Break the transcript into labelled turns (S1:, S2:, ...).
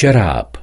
S1: shut up.